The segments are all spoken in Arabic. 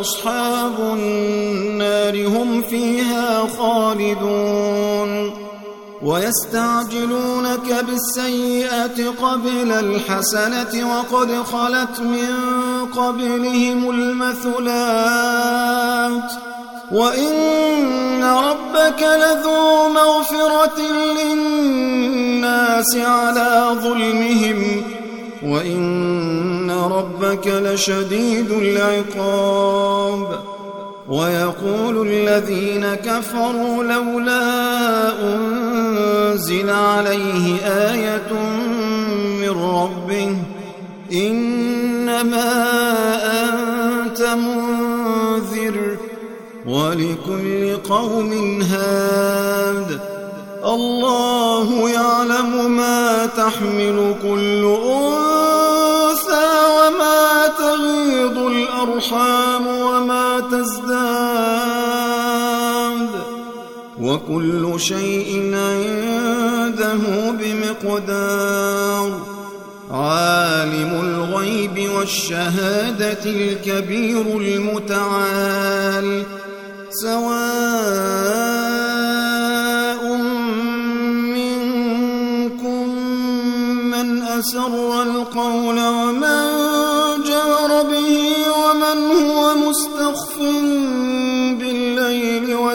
أصحاب النار هم فيها خالدون. ويستعجلونك بالسيئة قبل الحسنة وقد خلت من قبلهم المثلات. وإن ربك لذو مغفرة للناس على ظلمهم وإن ربك لشديد العقاب ويقول الذين كفروا لولا أنزل عليه آية من ربه إنما أنت منذر ولكل قوم هاد الله يعلم ما تحمل كل أنثى الأرحام وما تزداد وكل شيء عنده بمقدار. عالم الغيب والشهادة الكبير المتعال. سواء منكم من أسر القول ومن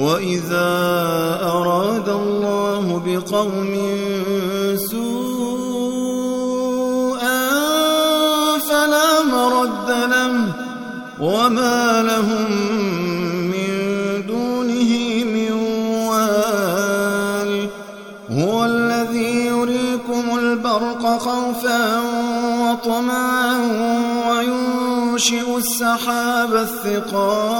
وإذا أراد الله بقوم سوءا فلا مرد له وما لهم من دونه من وال هو الذي يريكم البرق خوفا وطمعا وينشئ السحاب الثقال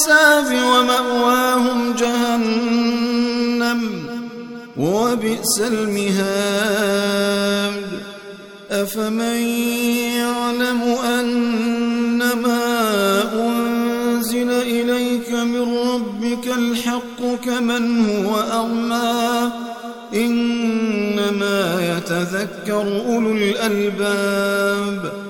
الحساب ومأواهم جهنم وبئس المهاد. أفمن يعلم أنما أنزل إليك من ربك الحق كمن هو أعمى إنما يتذكر أولو الألباب.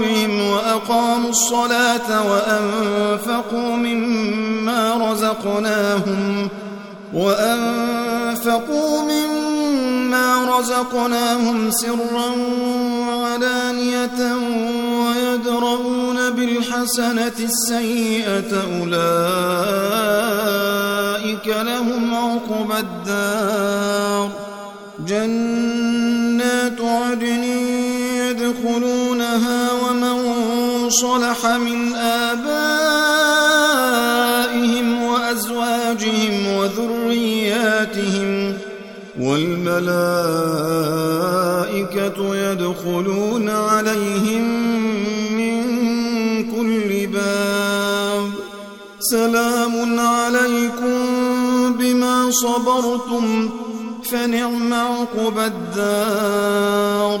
ربهم وأقاموا الصلاة وأنفقوا مما رزقناهم وأنفقوا مما رزقناهم سرا وعلانية ويدرؤون بالحسنة السيئة أولئك لهم عقبى الدار. جنات عدن صلح من آبائهم وأزواجهم وذرياتهم والملائكة يدخلون عليهم من كل باب سلام عليكم بما صبرتم فنعم عقب الدار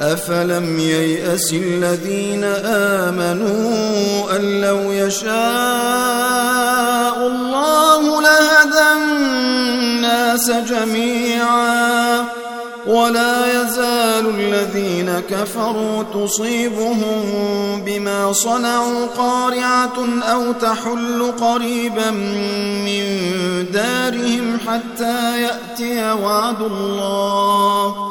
أفلم ييأس الذين آمنوا أن لو يشاء الله لهدى الناس جميعا ولا يزال الذين كفروا تصيبهم بما صنعوا قارعة أو تحل قريبا من دارهم حتى يأتي وعد الله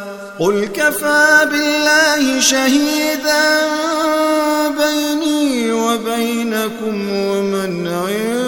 قل كفى بالله شهيدا بيني وبينكم ومن عند